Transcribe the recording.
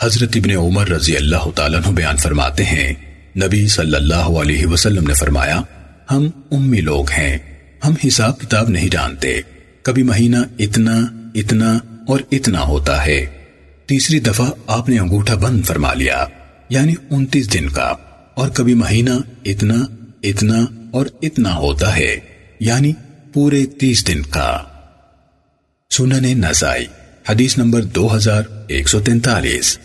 حضرت ابن عمر رضی اللہ تعالیٰ عنہ بیان فرماتے ہیں، نبی صلی اللہ علیہ وسلم نے فرمایا، ہم امی لوگ ہیں، ہم حساب کتاب نہیں جانتے، کبھی مہینہ اتنا اتنا اور اتنا ہوتا ہے۔ تیسری دفعہ آپ نے انگوٹھا بند فرما لیا یعنی انتیس دن کا، اور کبھی مہینہ اتنا اتنا اور اتنا ہوتا ہے یعنی پورے تیس دن کا۔ سنن سائ حدیث نمبر دو ہزار ایک سو تینتالیس۔